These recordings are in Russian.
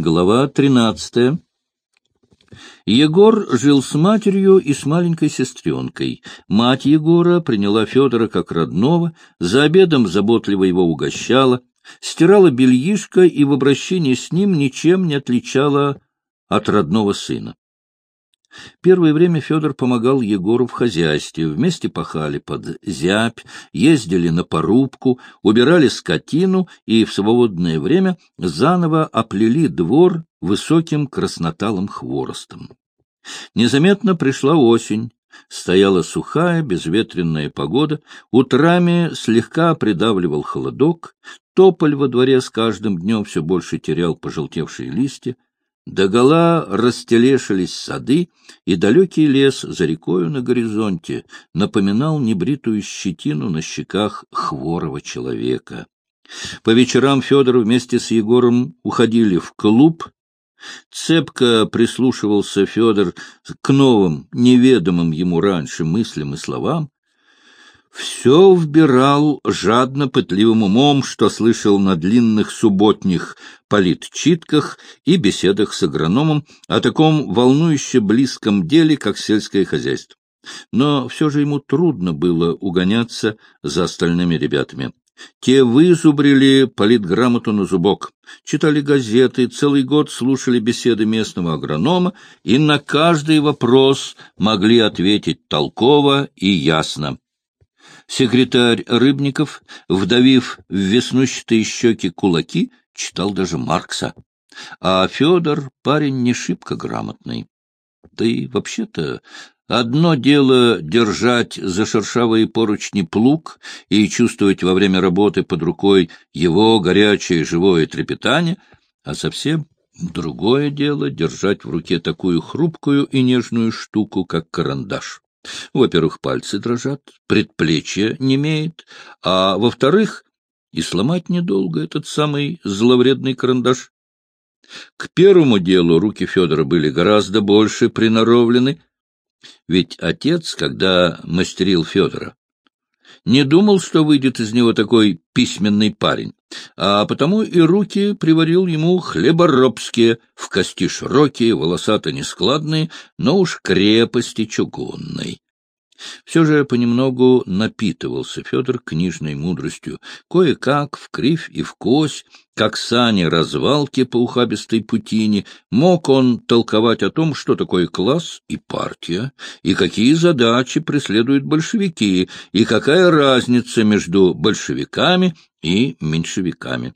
Глава тринадцатая. Егор жил с матерью и с маленькой сестренкой. Мать Егора приняла Федора как родного, за обедом заботливо его угощала, стирала бельишко и в обращении с ним ничем не отличала от родного сына. Первое время Федор помогал Егору в хозяйстве, вместе пахали под зябь, ездили на порубку, убирали скотину и в свободное время заново оплели двор высоким красноталым хворостом. Незаметно пришла осень. Стояла сухая, безветренная погода, утрами слегка придавливал холодок, тополь во дворе с каждым днем все больше терял пожелтевшие листья, Догола растелешились сады, и далекий лес за рекою на горизонте напоминал небритую щетину на щеках хворого человека. По вечерам Федор вместе с Егором уходили в клуб. Цепко прислушивался Федор к новым, неведомым ему раньше мыслям и словам, все вбирал жадно пытливым умом, что слышал на длинных субботних политчитках и беседах с агрономом о таком волнующе близком деле, как сельское хозяйство. Но все же ему трудно было угоняться за остальными ребятами. Те вызубрили политграмоту на зубок, читали газеты, целый год слушали беседы местного агронома и на каждый вопрос могли ответить толково и ясно. Секретарь Рыбников, вдавив в веснущатые щеки кулаки, читал даже Маркса. А Федор парень не шибко грамотный. Да и вообще-то одно дело держать за шершавые поручни плуг и чувствовать во время работы под рукой его горячее живое трепетание, а совсем другое дело держать в руке такую хрупкую и нежную штуку, как карандаш. Во-первых, пальцы дрожат, предплечье немеет, а во-вторых, и сломать недолго этот самый зловредный карандаш. К первому делу руки Федора были гораздо больше приноровлены, ведь отец, когда мастерил Федора, не думал, что выйдет из него такой письменный парень, а потому и руки приварил ему хлеборобские, в кости широкие, волосато-нескладные, но уж крепости чугунной. Все же понемногу напитывался Федор книжной мудростью, кое-как, в кривь и в кось, как сани развалки по ухабистой путине, мог он толковать о том, что такое класс и партия, и какие задачи преследуют большевики, и какая разница между большевиками и меньшевиками.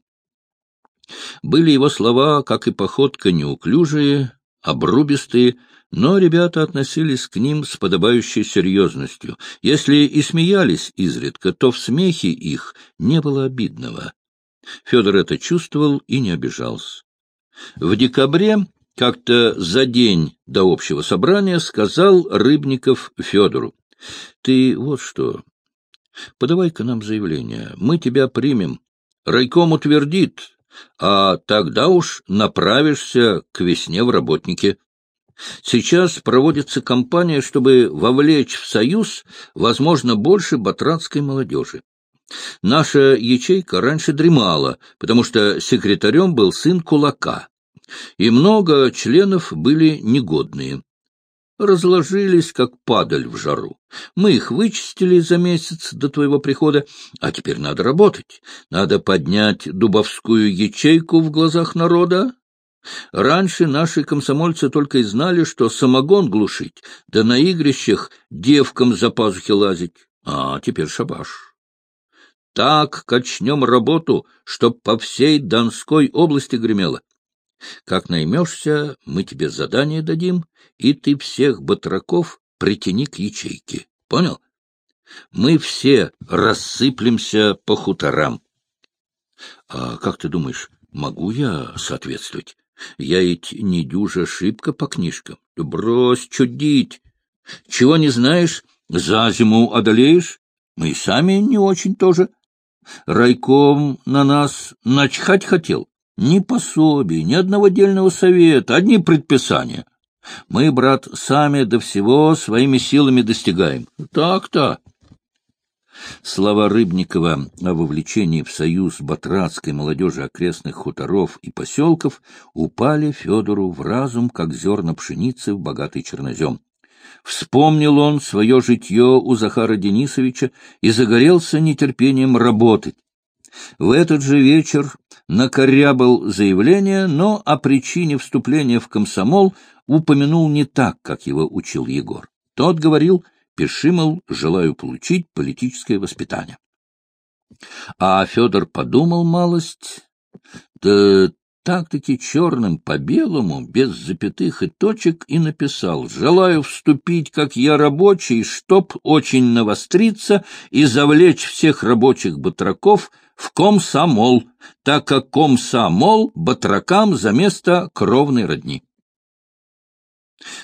Были его слова, как и походка, неуклюжие, обрубистые, но ребята относились к ним с подобающей серьезностью. Если и смеялись изредка, то в смехе их не было обидного. Федор это чувствовал и не обижался. В декабре, как-то за день до общего собрания, сказал Рыбников Федору, — Ты вот что, подавай-ка нам заявление, мы тебя примем. Райком утвердит, а тогда уж направишься к весне в работники. Сейчас проводится кампания, чтобы вовлечь в союз, возможно, больше батратской молодежи. Наша ячейка раньше дремала, потому что секретарем был сын кулака, и много членов были негодные. Разложились, как падаль в жару. Мы их вычистили за месяц до твоего прихода, а теперь надо работать. Надо поднять дубовскую ячейку в глазах народа, Раньше наши комсомольцы только и знали, что самогон глушить, да на игрищах девкам за пазухи лазить. А теперь шабаш. Так качнем работу, чтоб по всей Донской области гремело. Как наймешься, мы тебе задание дадим, и ты всех батраков притяни к ячейке. Понял? Мы все рассыплемся по хуторам. А как ты думаешь, могу я соответствовать? Я ведь не дюжа шибко по книжкам. Брось чудить. Чего не знаешь, за зиму одолеешь? Мы и сами не очень тоже. Райком на нас начхать хотел. Ни пособий, ни одного дельного совета, одни предписания. Мы, брат, сами до всего своими силами достигаем. Так-то. Слова Рыбникова о вовлечении в союз батрацкой молодежи окрестных хуторов и поселков упали Федору в разум, как зерна пшеницы в богатый чернозем. Вспомнил он свое житье у Захара Денисовича и загорелся нетерпением работать. В этот же вечер накорябал заявление, но о причине вступления в комсомол упомянул не так, как его учил Егор. Тот говорил, пиши, мол, желаю получить политическое воспитание. А Федор подумал малость, да так-таки черным по белому, без запятых и точек, и написал «Желаю вступить, как я рабочий, чтоб очень навостриться и завлечь всех рабочих батраков в комсомол, так как комсомол батракам за место кровной родни».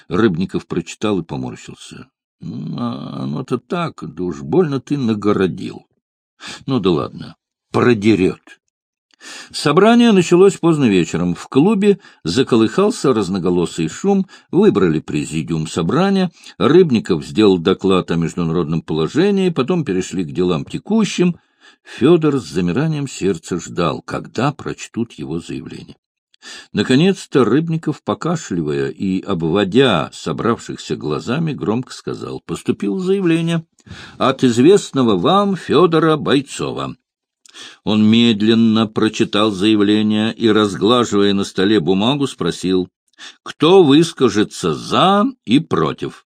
Рыбников прочитал и поморщился. «Ну, а оно-то так, да уж больно ты нагородил. Ну да ладно, продерет». Собрание началось поздно вечером. В клубе заколыхался разноголосый шум, выбрали президиум собрания, Рыбников сделал доклад о международном положении, потом перешли к делам текущим. Федор с замиранием сердца ждал, когда прочтут его заявление. Наконец-то Рыбников, покашливая и обводя собравшихся глазами, громко сказал, поступило заявление от известного вам Федора Бойцова. Он медленно прочитал заявление и, разглаживая на столе бумагу, спросил, кто выскажется за и против.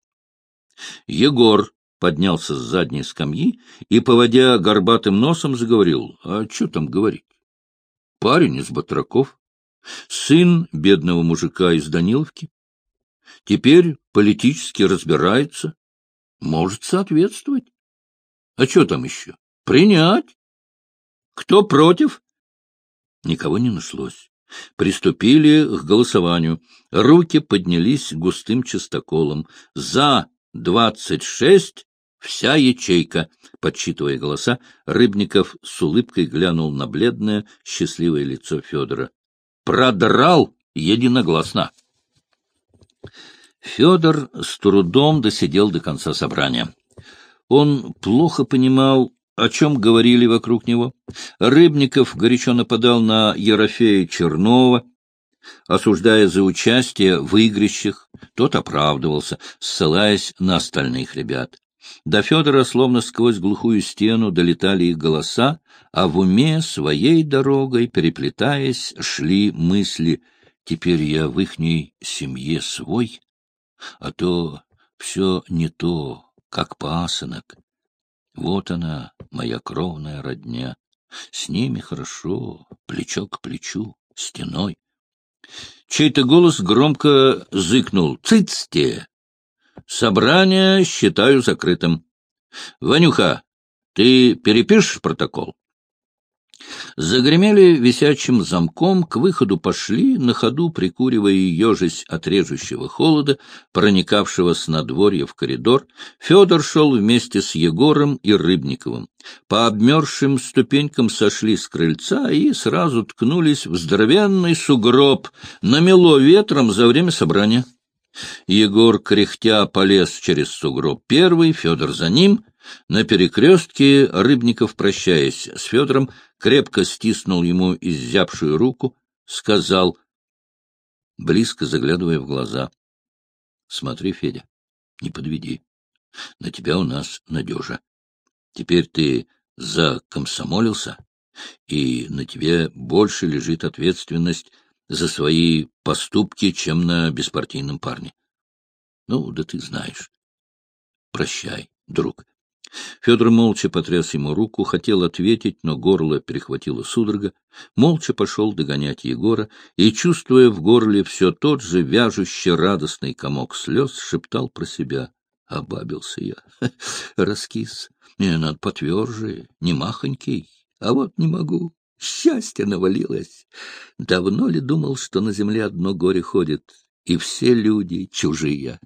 Егор поднялся с задней скамьи и, поводя горбатым носом, заговорил. А что там говорить? Парень из Батраков, сын бедного мужика из Даниловки. Теперь политически разбирается, может соответствовать. А что там еще? Принять. Кто против? Никого не нашлось. Приступили к голосованию. Руки поднялись густым частоколом. За двадцать шесть вся ячейка. Подсчитывая голоса, Рыбников с улыбкой глянул на бледное, счастливое лицо Федора. Продрал единогласно. Федор с трудом досидел до конца собрания. Он плохо понимал о чем говорили вокруг него. Рыбников горячо нападал на Ерофея Чернова, осуждая за участие в игрищах. Тот оправдывался, ссылаясь на остальных ребят. До Федора словно сквозь глухую стену долетали их голоса, а в уме своей дорогой, переплетаясь, шли мысли «Теперь я в ихней семье свой, а то все не то, как пасынок, вот она, моя кровная родня. С ними хорошо, плечо к плечу, стеной. Чей-то голос громко зыкнул. «Цыцте! Собрание считаю закрытым. Ванюха, ты перепишешь протокол?» Загремели висячим замком, к выходу пошли, на ходу прикуривая ежась от режущего холода, проникавшего с надворья в коридор. Федор шел вместе с Егором и Рыбниковым. По обмерзшим ступенькам сошли с крыльца и сразу ткнулись в здоровенный сугроб, намело ветром за время собрания. Егор, кряхтя, полез через сугроб первый, Федор за ним. На перекрестке Рыбников, прощаясь с Федором, крепко стиснул ему изябшую руку, сказал, близко заглядывая в глаза, — Смотри, Федя, не подведи. На тебя у нас надежа. Теперь ты закомсомолился, и на тебе больше лежит ответственность за свои поступки, чем на беспартийном парне. Ну, да ты знаешь. Прощай, друг. Федор молча потряс ему руку, хотел ответить, но горло перехватило судорога, молча пошел догонять Егора и, чувствуя в горле все тот же вяжущий радостный комок слез, шептал про себя. Обабился я, раскис. Мне надо потверже, не махонький, а вот не могу. Счастье навалилось. Давно ли думал, что на земле одно горе ходит, и все люди чужие?